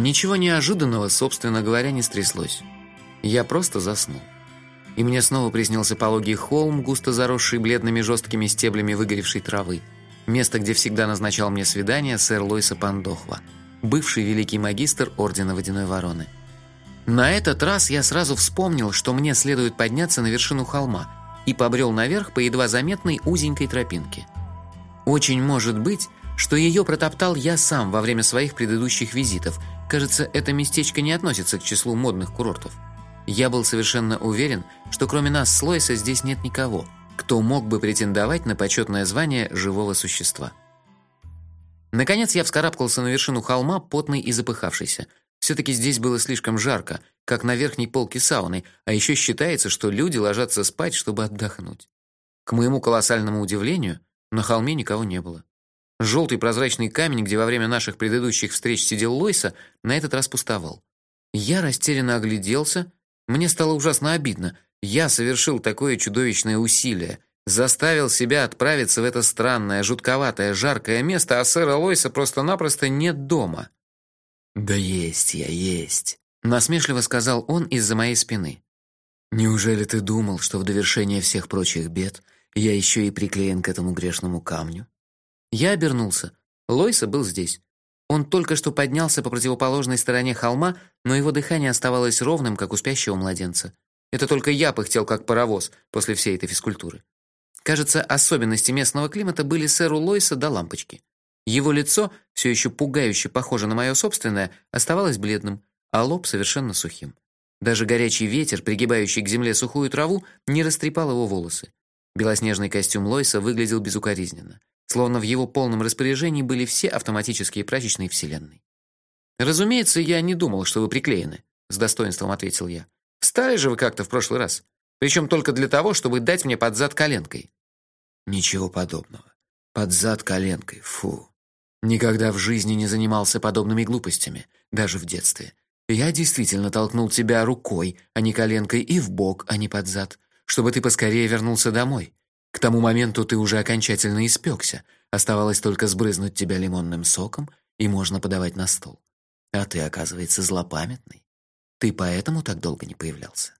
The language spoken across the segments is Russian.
Ничего неожиданного, собственно говоря, не стряслось. Я просто заснул. И мне снова приснился пологий холм, густо заросший бледными жесткими стеблями выгоревшей травы. Место, где всегда назначал мне свидание сэр Лойса Пандохва, бывший великий магистр Ордена Водяной Вороны. На этот раз я сразу вспомнил, что мне следует подняться на вершину холма, и побрел наверх по едва заметной узенькой тропинке. Очень может быть, что ее протоптал я сам во время своих предыдущих визитов. Кажется, это местечко не относится к числу модных курортов. Я был совершенно уверен, что кроме нас с Лойса здесь нет никого, кто мог бы претендовать на почетное звание живого существа. Наконец я вскарабкался на вершину холма, потный и запыхавшийся. все таки здесь было слишком жарко, как на верхней полке сауны, а еще считается, что люди ложатся спать, чтобы отдохнуть. К моему колоссальному удивлению, на холме никого не было. Желтый прозрачный камень, где во время наших предыдущих встреч сидел Лойса, на этот раз пустовал. Я растерянно огляделся, мне стало ужасно обидно. Я совершил такое чудовищное усилие, заставил себя отправиться в это странное, жутковатое, жаркое место, а сэра Лойса просто-напросто нет дома. Да есть я, есть, насмешливо сказал он из-за моей спины. Неужели ты думал, что в довершение всех прочих бед я еще и приклеен к этому грешному камню? Я обернулся. Лойса был здесь. Он только что поднялся по противоположной стороне холма, но его дыхание оставалось ровным, как у спящего младенца. Это только я пыхтел как паровоз после всей этой физкультуры. Кажется, особенности местного климата были сэру Лойса до лампочки. Его лицо, все еще пугающе похоже на мое собственное, оставалось бледным, а лоб совершенно сухим. Даже горячий ветер, пригибающий к земле сухую траву, не растрепал его волосы. Белоснежный костюм Лойса выглядел безукоризненно словно в его полном распоряжении были все автоматические прачечные вселенной. Разумеется, я не думал, что вы приклеены, с достоинством ответил я. Стали же вы как-то в прошлый раз, причем только для того, чтобы дать мне под зад коленкой. Ничего подобного. Под зад коленкой. Фу. Никогда в жизни не занимался подобными глупостями, даже в детстве. Я действительно толкнул тебя рукой, а не коленкой, и в бок, а не под зад, чтобы ты поскорее вернулся домой. К тому моменту ты уже окончательно испекся. Оставалось только сбрызнуть тебя лимонным соком, и можно подавать на стол. А ты, оказывается, злопамятный. Ты поэтому так долго не появлялся.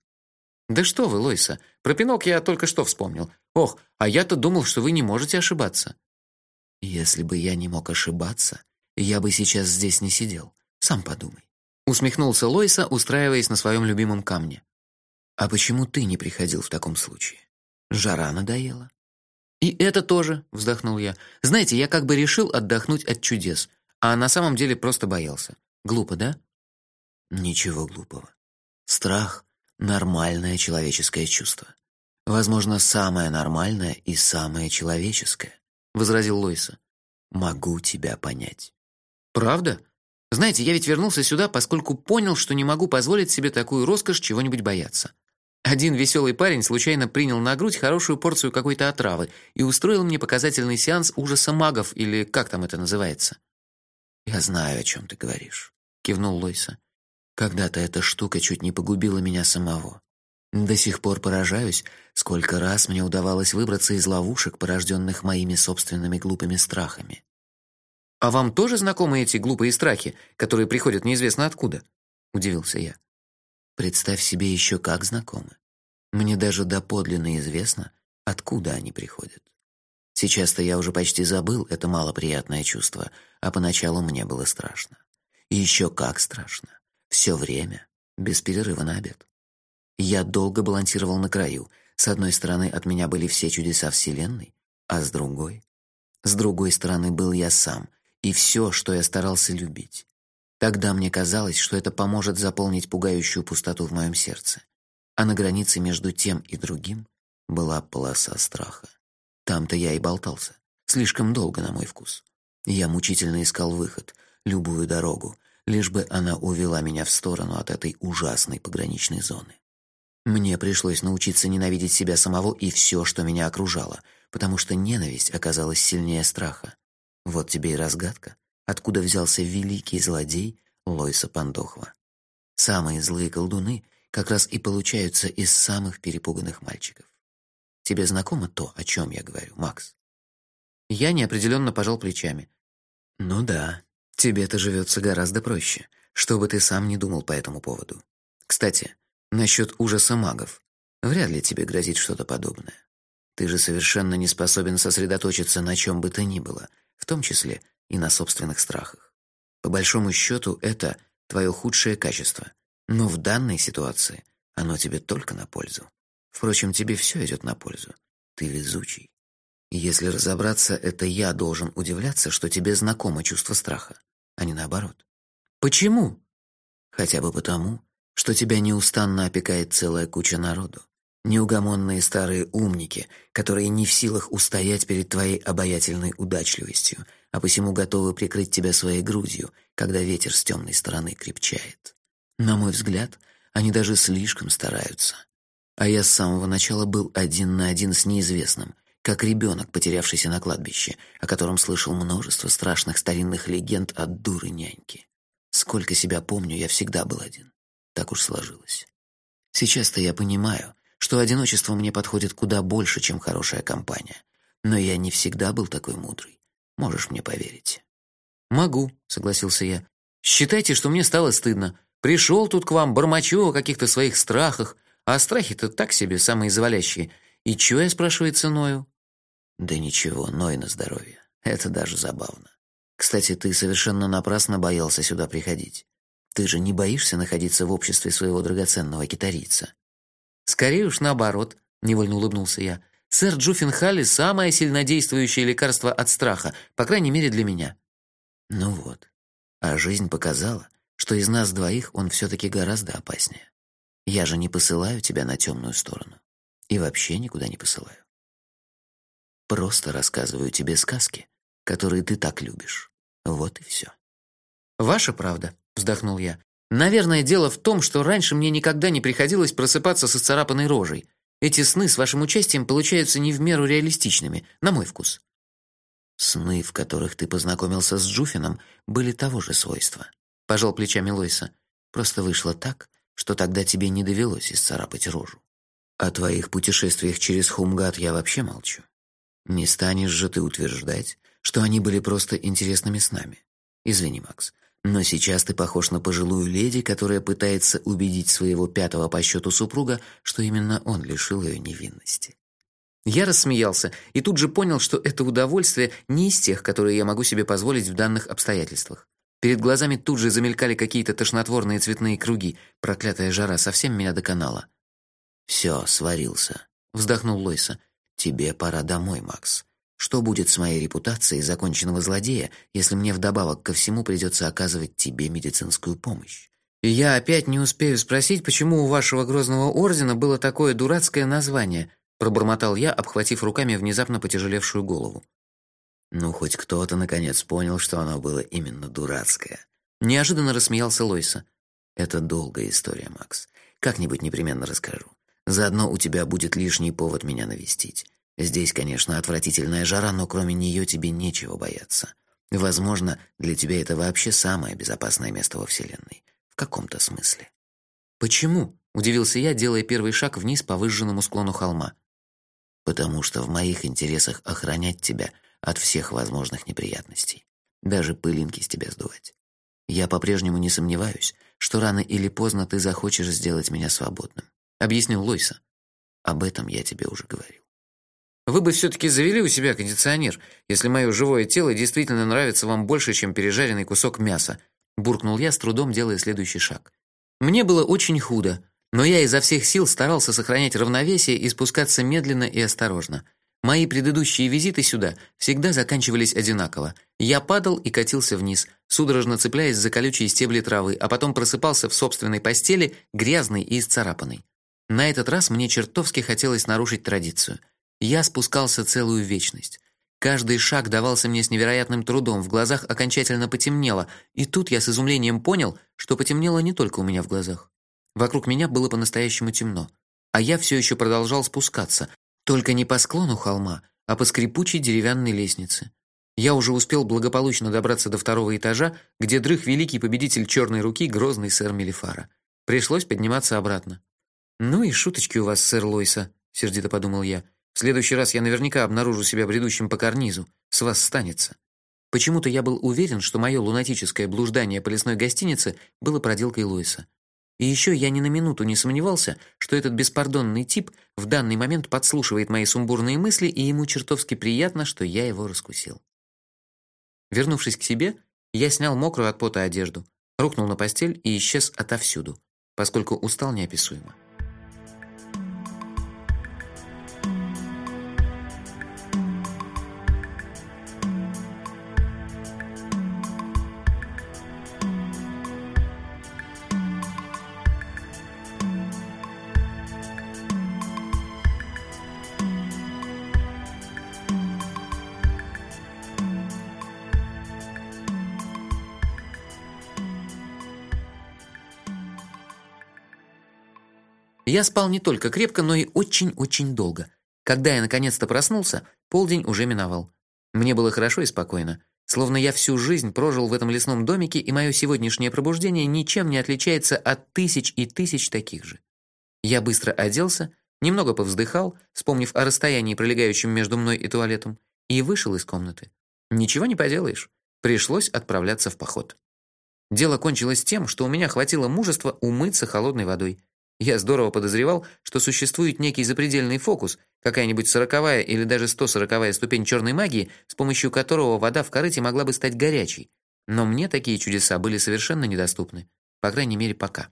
Да что вы, Лойса, про пинок я только что вспомнил. Ох, а я-то думал, что вы не можете ошибаться. Если бы я не мог ошибаться, я бы сейчас здесь не сидел. Сам подумай. Усмехнулся Лойса, устраиваясь на своем любимом камне. А почему ты не приходил в таком случае? Жара надоела. И это тоже, вздохнул я. Знаете, я как бы решил отдохнуть от чудес, а на самом деле просто боялся. Глупо, да? Ничего глупого. Страх нормальное человеческое чувство. Возможно, самое нормальное и самое человеческое, возразил Лойса. Могу тебя понять. Правда? Знаете, я ведь вернулся сюда, поскольку понял, что не могу позволить себе такую роскошь чего-нибудь бояться. Один веселый парень случайно принял на грудь хорошую порцию какой-то отравы и устроил мне показательный сеанс ужаса магов или как там это называется. Я знаю, о чем ты говоришь, кивнул Лойса. Когда-то эта штука чуть не погубила меня самого. До сих пор поражаюсь, сколько раз мне удавалось выбраться из ловушек, порожденных моими собственными глупыми страхами. А вам тоже знакомы эти глупые страхи, которые приходят неизвестно откуда? удивился я. Представь себе еще как знакомы. Мне даже доподлинно известно, откуда они приходят. Сейчас-то я уже почти забыл это малоприятное чувство, а поначалу мне было страшно. И еще как страшно. Все время, без перерыва на обед. Я долго балансировал на краю. С одной стороны, от меня были все чудеса вселенной, а с другой, с другой стороны был я сам и все, что я старался любить. Тогда мне казалось, что это поможет заполнить пугающую пустоту в моем сердце. А на границе между тем и другим была полоса страха. Там-то я и болтался, слишком долго на мой вкус. Я мучительно искал выход, любую дорогу, лишь бы она увела меня в сторону от этой ужасной пограничной зоны. Мне пришлось научиться ненавидеть себя самого и все, что меня окружало, потому что ненависть оказалась сильнее страха. Вот тебе и разгадка откуда взялся великий злодей Лойса Пандохва. Самые злые колдуны как раз и получаются из самых перепуганных мальчиков. Тебе знакомо то, о чем я говорю, Макс? Я неопределенно пожал плечами. Ну да, тебе-то живется гораздо проще. чтобы ты сам не думал по этому поводу. Кстати, насчет ужаса магов. Вряд ли тебе грозит что-то подобное. Ты же совершенно не способен сосредоточиться на чем бы то ни было, в том числе и на собственных страхах. По большому счету, это твое худшее качество. Но в данной ситуации оно тебе только на пользу. Впрочем, тебе все идет на пользу. Ты везучий. И если разобраться, это я должен удивляться, что тебе знакомо чувство страха, а не наоборот. Почему? Хотя бы потому, что тебя неустанно опекает целая куча народу. Неугомонные старые умники, которые не в силах устоять перед твоей обаятельной удачливостью, а посему готовы прикрыть тебя своей грудью, когда ветер с темной стороны крепчает. На мой взгляд, они даже слишком стараются. А я с самого начала был один на один с неизвестным, как ребенок, потерявшийся на кладбище, о котором слышал множество страшных старинных легенд от дуры няньки. Сколько себя помню, я всегда был один. Так уж сложилось. Сейчас-то я понимаю, что одиночество мне подходит куда больше, чем хорошая компания. Но я не всегда был такой мудрый. Можешь мне поверить? Могу, согласился я. Считайте, что мне стало стыдно. Пришел тут к вам, бормочу о каких-то своих страхах, а страхи-то так себе, самые завалящие. И чего я, спрашиваю ценою? Да ничего, ной на здоровье. Это даже забавно. Кстати, ты совершенно напрасно боялся сюда приходить. Ты же не боишься находиться в обществе своего драгоценного китарийца. Скорее уж наоборот, невольно улыбнулся я. Сэр Джуффин самое сильнодействующее лекарство от страха, по крайней мере для меня. Ну вот. А жизнь показала, что из нас двоих он все таки гораздо опаснее. Я же не посылаю тебя на темную сторону. И вообще никуда не посылаю. Просто рассказываю тебе сказки, которые ты так любишь. Вот и все. Ваша правда, вздохнул я. Наверное, дело в том, что раньше мне никогда не приходилось просыпаться со царапанной рожей. Эти сны с вашим участием получаются не в меру реалистичными, на мой вкус. Сны, в которых ты познакомился с Джуфином, были того же свойства. Пожал плечами Лойса. Просто вышло так, что тогда тебе не довелось исцарапать рожу. О твоих путешествиях через Хумгат я вообще молчу. Не станешь же ты утверждать, что они были просто интересными снами. Извини, Макс, но сейчас ты похож на пожилую леди, которая пытается убедить своего пятого по счету супруга, что именно он лишил ее невинности. Я рассмеялся и тут же понял, что это удовольствие не из тех, которые я могу себе позволить в данных обстоятельствах. Перед глазами тут же замелькали какие-то тошнотворные цветные круги. Проклятая жара совсем меня доконала. Все, сварился, вздохнул Лойса. Тебе пора домой, Макс. Что будет с моей репутацией законченного злодея, если мне вдобавок ко всему придется оказывать тебе медицинскую помощь? И я опять не успею спросить, почему у вашего грозного ордена было такое дурацкое название, пробормотал я, обхватив руками внезапно потяжелевшую голову. Ну хоть кто-то наконец понял, что оно было именно дурацкое. Неожиданно рассмеялся Лойса. Это долгая история, Макс. Как-нибудь непременно расскажу. Заодно у тебя будет лишний повод меня навестить. Здесь, конечно, отвратительная жара, но кроме нее тебе нечего бояться. Возможно, для тебя это вообще самое безопасное место во вселенной, в каком-то смысле. Почему? удивился я, делая первый шаг вниз по выжженному склону холма. Потому что в моих интересах охранять тебя от всех возможных неприятностей, даже пылинки с тебя сдувать. Я по-прежнему не сомневаюсь, что рано или поздно ты захочешь сделать меня свободным, объяснил Лойса. Об этом я тебе уже говорил. Вы бы все таки завели у себя кондиционер, если мое живое тело действительно нравится вам больше, чем пережаренный кусок мяса, буркнул я, с трудом делая следующий шаг. Мне было очень худо, но я изо всех сил старался сохранять равновесие и спускаться медленно и осторожно. Мои предыдущие визиты сюда всегда заканчивались одинаково. Я падал и катился вниз, судорожно цепляясь за колючие стебли травы, а потом просыпался в собственной постели, грязный и исцарапанный. На этот раз мне чертовски хотелось нарушить традицию. Я спускался целую вечность. Каждый шаг давался мне с невероятным трудом, в глазах окончательно потемнело, и тут я с изумлением понял, что потемнело не только у меня в глазах. Вокруг меня было по-настоящему темно, а я все еще продолжал спускаться, только не по склону холма, а по скрипучей деревянной лестнице. Я уже успел благополучно добраться до второго этажа, где дрых великий победитель черной руки, грозный сэр Мелифара. Пришлось подниматься обратно. Ну и шуточки у вас, сэр Лойса, сердито подумал я. Следующий раз я наверняка обнаружу себя бредущим по карнизу. С вас станется. Почему-то я был уверен, что мое лунатическое блуждание по лесной гостинице было проделкой Луиса. И еще я ни на минуту не сомневался, что этот беспардонный тип в данный момент подслушивает мои сумбурные мысли, и ему чертовски приятно, что я его раскусил. Вернувшись к себе, я снял мокрую от пота одежду, рухнул на постель и исчез отовсюду, поскольку устал неописуемо. Я спал не только крепко, но и очень-очень долго. Когда я наконец-то проснулся, полдень уже миновал. Мне было хорошо и спокойно, словно я всю жизнь прожил в этом лесном домике, и мое сегодняшнее пробуждение ничем не отличается от тысяч и тысяч таких же. Я быстро оделся, немного повздыхал, вспомнив о расстоянии, пролегающем между мной и туалетом, и вышел из комнаты. Ничего не поделаешь, пришлось отправляться в поход. Дело кончилось тем, что у меня хватило мужества умыться холодной водой. Я здорово подозревал, что существует некий запредельный фокус, какая-нибудь сороковая или даже сто сороковая ступень черной магии, с помощью которого вода в корыте могла бы стать горячей. Но мне такие чудеса были совершенно недоступны, по крайней мере, пока.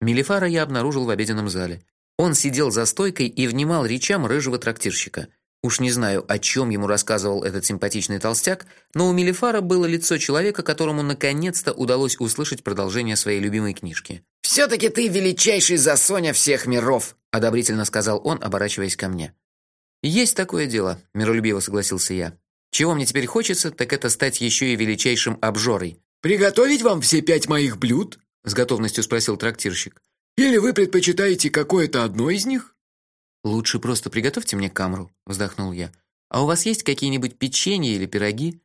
Мелифара я обнаружил в обеденном зале. Он сидел за стойкой и внимал речам рыжего трактирщика. Уж не знаю, о чем ему рассказывал этот симпатичный толстяк, но у Мелифара было лицо человека, которому наконец-то удалось услышать продолжение своей любимой книжки. Все таки ты величайший засоня всех миров, одобрительно сказал он, оборачиваясь ко мне. Есть такое дело, миролюбиво согласился я. Чего мне теперь хочется, так это стать еще и величайшим обжорой. Приготовить вам все пять моих блюд? с готовностью спросил трактирщик. Или вы предпочитаете какое-то одно из них? Лучше просто приготовьте мне камру, вздохнул я. А у вас есть какие-нибудь печенья или пироги?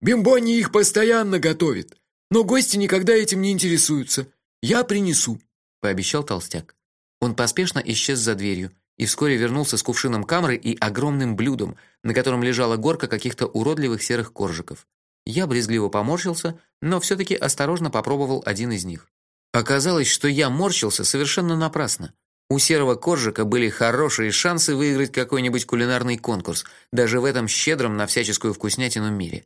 Бимбони их постоянно готовит, но гости никогда этим не интересуются. Я принесу, пообещал толстяк. Он поспешно исчез за дверью и вскоре вернулся с кувшином камры и огромным блюдом, на котором лежала горка каких-то уродливых серых коржиков. Я брезгливо поморщился, но все таки осторожно попробовал один из них. Оказалось, что я морщился совершенно напрасно. У серого коржика были хорошие шансы выиграть какой-нибудь кулинарный конкурс, даже в этом щедром на всяческую вкуснятину мире.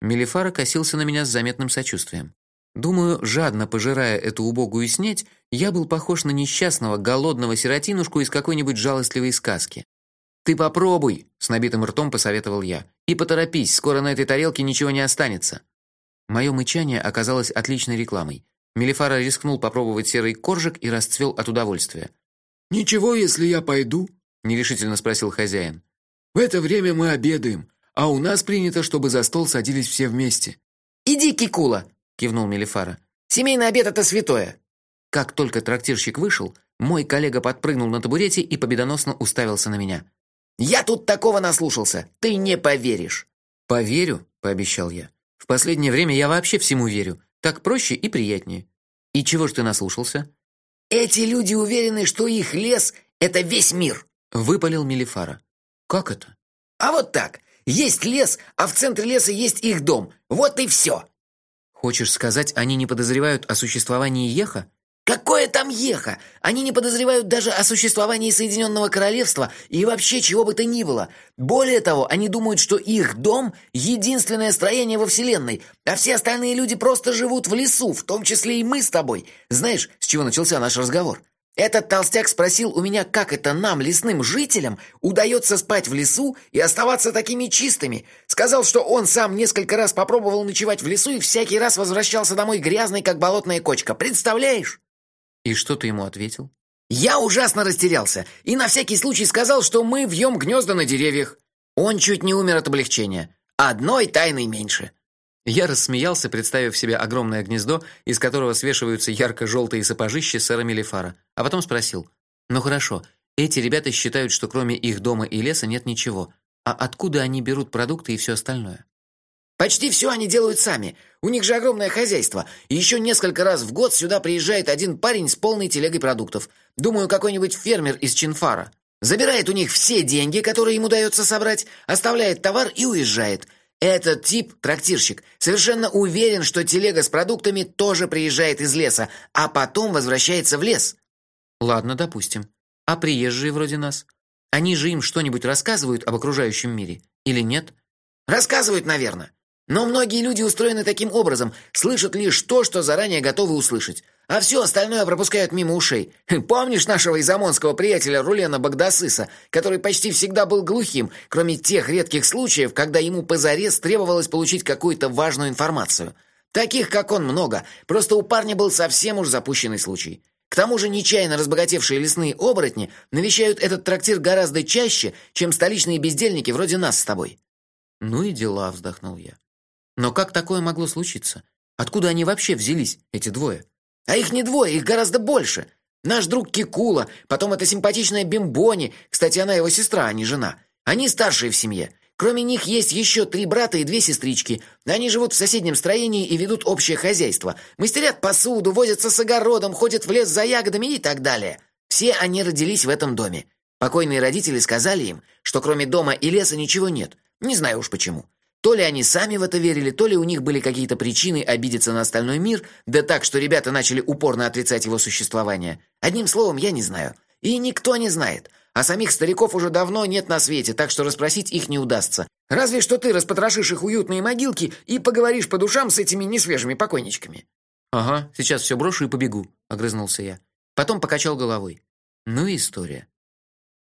Мелифара косился на меня с заметным сочувствием. Думаю, жадно пожирая эту убогую снеть, я был похож на несчастного голодного сиротинушку из какой-нибудь жалостливой сказки. Ты попробуй, с набитым ртом посоветовал я. И поторопись, скоро на этой тарелке ничего не останется. Мое мычание оказалось отличной рекламой. Мелифара рискнул попробовать серый коржик и расцвел от удовольствия. Ничего, если я пойду? нерешительно спросил хозяин. В это время мы обедаем, а у нас принято, чтобы за стол садились все вместе. Иди, Кикула, кивнул Мелифара. Семейный обед это святое. Как только трактирщик вышел, мой коллега подпрыгнул на табурете и победоносно уставился на меня. Я тут такого наслушался, ты не поверишь. Поверю, пообещал я. В последнее время я вообще всему верю. Так проще и приятнее. И чего ж ты наслушался? Эти люди уверены, что их лес это весь мир, выпалил Мелифара. Как это? А вот так. Есть лес, а в центре леса есть их дом. Вот и все. Хочешь сказать, они не подозревают о существовании Еха? Какое там Еха? Они не подозревают даже о существовании Соединенного Королевства и вообще чего бы то ни было. Более того, они думают, что их дом единственное строение во вселенной, а все остальные люди просто живут в лесу, в том числе и мы с тобой. Знаешь, с чего начался наш разговор? Этот толстяк спросил у меня, как это нам, лесным жителям, удается спать в лесу и оставаться такими чистыми. Сказал, что он сам несколько раз попробовал ночевать в лесу и всякий раз возвращался домой грязный, как болотная кочка. Представляешь? И что ты ему ответил? Я ужасно растерялся и на всякий случай сказал, что мы вьем гнезда на деревьях. Он чуть не умер от облегчения. Одной тайной меньше. Я рассмеялся, представив себе огромное гнездо, из которого свешиваются ярко желтые сапожища сэра Мелифара, а потом спросил: "Ну хорошо, эти ребята считают, что кроме их дома и леса нет ничего. А откуда они берут продукты и все остальное?" Почти все они делают сами. У них же огромное хозяйство. И еще несколько раз в год сюда приезжает один парень с полной телегой продуктов. Думаю, какой-нибудь фермер из Чинфара. Забирает у них все деньги, которые ему удается собрать, оставляет товар и уезжает. Этот тип, трактирщик, совершенно уверен, что телега с продуктами тоже приезжает из леса, а потом возвращается в лес. Ладно, допустим. А приезжие вроде нас? Они же им что-нибудь рассказывают об окружающем мире или нет? Рассказывают, наверное. Но многие люди устроены таким образом, слышат лишь то, что заранее готовы услышать, а все остальное пропускают мимо ушей. Помнишь нашего изамонского приятеля Рулена Багдасыса, который почти всегда был глухим, кроме тех редких случаев, когда ему позарез требовалось получить какую-то важную информацию? Таких, как он, много, просто у парня был совсем уж запущенный случай. К тому же нечаянно разбогатевшие лесные оборотни навещают этот трактир гораздо чаще, чем столичные бездельники вроде нас с тобой. Ну и дела, вздохнул я. Но как такое могло случиться? Откуда они вообще взялись, эти двое? А их не двое, их гораздо больше. Наш друг Кикула, потом эта симпатичная Бимбони, кстати, она его сестра, а не жена. Они старшие в семье. Кроме них есть еще три брата и две сестрички. Они живут в соседнем строении и ведут общее хозяйство. Мастерят посуду, возятся с огородом, ходят в лес за ягодами и так далее. Все они родились в этом доме. Покойные родители сказали им, что кроме дома и леса ничего нет. Не знаю уж почему. То ли они сами в это верили, то ли у них были какие-то причины обидеться на остальной мир, да так, что ребята начали упорно отрицать его существование. Одним словом, я не знаю. И никто не знает. А самих стариков уже давно нет на свете, так что расспросить их не удастся. Разве что ты распотрошишь их уютные могилки и поговоришь по душам с этими несвежими покойничками. Ага, сейчас все брошу и побегу, огрызнулся я. Потом покачал головой. Ну и история.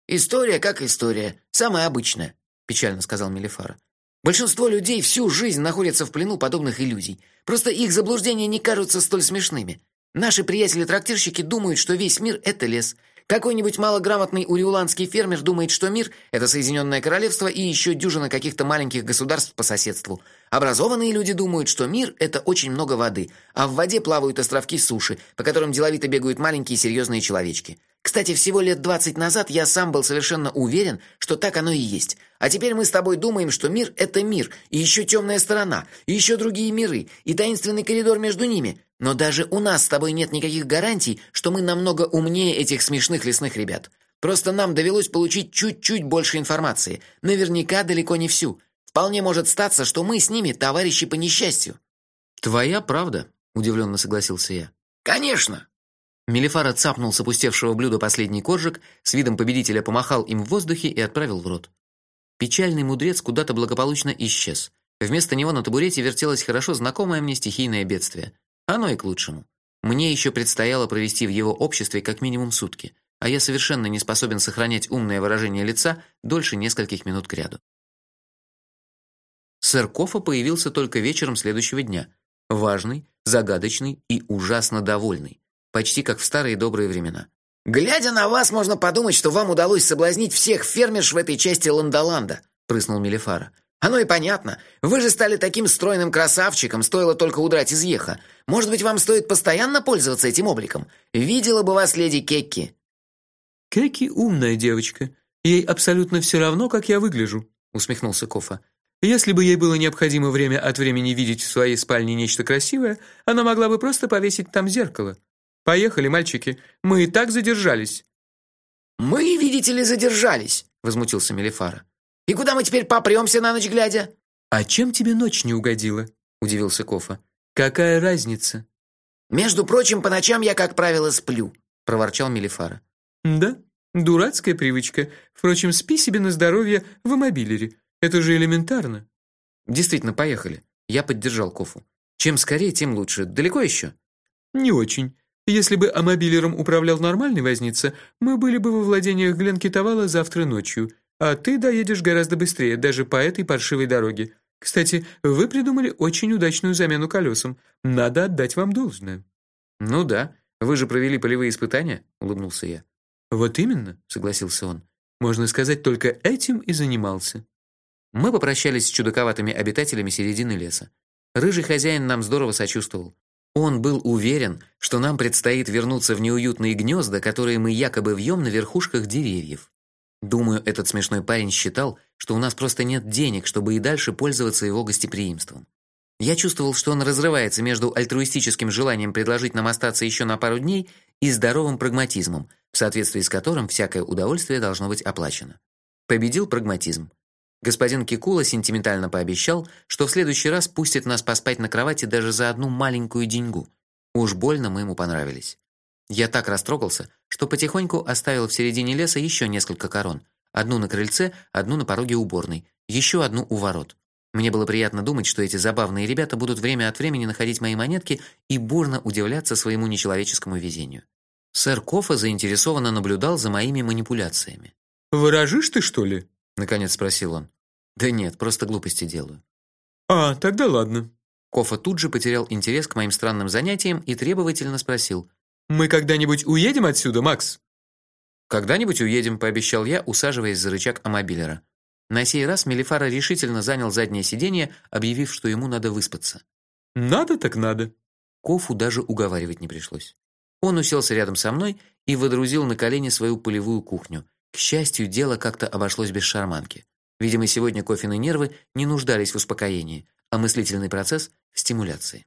История как история, самая обычная, печально сказал Мелифара. Большинство людей всю жизнь находятся в плену подобных иллюзий. Просто их заблуждения не кажутся столь смешными. Наши приятели-трактирщики думают, что весь мир это лес. Какой-нибудь малограмотный уриуланский фермер думает, что мир это Соединенное королевство и еще дюжина каких-то маленьких государств по соседству. Образованные люди думают, что мир это очень много воды, а в воде плавают островки суши, по которым деловито бегают маленькие серьезные человечки. Кстати, всего лет двадцать назад я сам был совершенно уверен, что так оно и есть. А теперь мы с тобой думаем, что мир — это мир, и еще темная сторона, и еще другие миры, и таинственный коридор между ними. Но даже у нас с тобой нет никаких гарантий, что мы намного умнее этих смешных лесных ребят. Просто нам довелось получить чуть-чуть больше информации. Наверняка далеко не всю. Вполне может статься, что мы с ними товарищи по несчастью». «Твоя правда», — удивленно согласился я. «Конечно. Мелифара цапнул с опустевшего блюда последний коржик, с видом победителя помахал им в воздухе и отправил в рот. Печальный мудрец куда-то благополучно исчез. Вместо него на табурете вертелось хорошо знакомое мне стихийное бедствие. Оно и к лучшему. Мне еще предстояло провести в его обществе как минимум сутки, а я совершенно не способен сохранять умное выражение лица дольше нескольких минут кряду. Сэр Кофа появился только вечером следующего дня, важный, загадочный и ужасно довольный почти как в старые добрые времена. «Глядя на вас, можно подумать, что вам удалось соблазнить всех фермерш в этой части Ландоланда», — прыснул Мелифара. «Оно и понятно. Вы же стали таким стройным красавчиком, стоило только удрать из Еха. Может быть, вам стоит постоянно пользоваться этим обликом? Видела бы вас леди Кекки». «Кекки умная девочка. Ей абсолютно все равно, как я выгляжу», — усмехнулся Кофа. «Если бы ей было необходимо время от времени видеть в своей спальне нечто красивое, она могла бы просто повесить там зеркало. Поехали, мальчики. Мы и так задержались. Мы, видите ли, задержались, возмутился Мелифара. И куда мы теперь попремся на ночь глядя? А чем тебе ночь не угодила? удивился Кофа. Какая разница? Между прочим, по ночам я, как правило, сплю, проворчал Мелифара. Да, дурацкая привычка. Впрочем, спи себе на здоровье в мобилере. Это же элементарно. Действительно, поехали. Я поддержал Кофу. Чем скорее, тем лучше. Далеко еще? Не очень. Если бы амобилером управлял нормальный возница, мы были бы во владениях Гленкитовала завтра ночью, а ты доедешь гораздо быстрее даже по этой паршивой дороге. Кстати, вы придумали очень удачную замену колесам. Надо отдать вам должное. Ну да, вы же провели полевые испытания, улыбнулся я. Вот именно, согласился он. Можно сказать, только этим и занимался. Мы попрощались с чудаковатыми обитателями середины леса. Рыжий хозяин нам здорово сочувствовал. Он был уверен, что нам предстоит вернуться в неуютные гнезда, которые мы якобы вьем на верхушках деревьев. Думаю, этот смешной парень считал, что у нас просто нет денег, чтобы и дальше пользоваться его гостеприимством. Я чувствовал, что он разрывается между альтруистическим желанием предложить нам остаться еще на пару дней и здоровым прагматизмом, в соответствии с которым всякое удовольствие должно быть оплачено. Победил прагматизм. Господин Кикула сентиментально пообещал, что в следующий раз пустит нас поспать на кровати даже за одну маленькую деньгу. Уж больно мы ему понравились. Я так растрогался, что потихоньку оставил в середине леса еще несколько корон. Одну на крыльце, одну на пороге уборной, еще одну у ворот. Мне было приятно думать, что эти забавные ребята будут время от времени находить мои монетки и бурно удивляться своему нечеловеческому везению. Сэр Кофа заинтересованно наблюдал за моими манипуляциями. "Выражишь ты, что ли?" Наконец спросил он. "Да нет, просто глупости делаю". "А, тогда ладно". Кофа тут же потерял интерес к моим странным занятиям и требовательно спросил: "Мы когда-нибудь уедем отсюда, Макс?" "Когда-нибудь уедем", пообещал я, усаживаясь за рычаг амобилера. На сей раз Мелифара решительно занял заднее сиденье, объявив, что ему надо выспаться. Надо так надо. Кофу даже уговаривать не пришлось. Он уселся рядом со мной и выдрузил на колени свою полевую кухню. К счастью, дело как-то обошлось без шарманки. Видимо, сегодня кофейные нервы не нуждались в успокоении, а мыслительный процесс в стимуляции.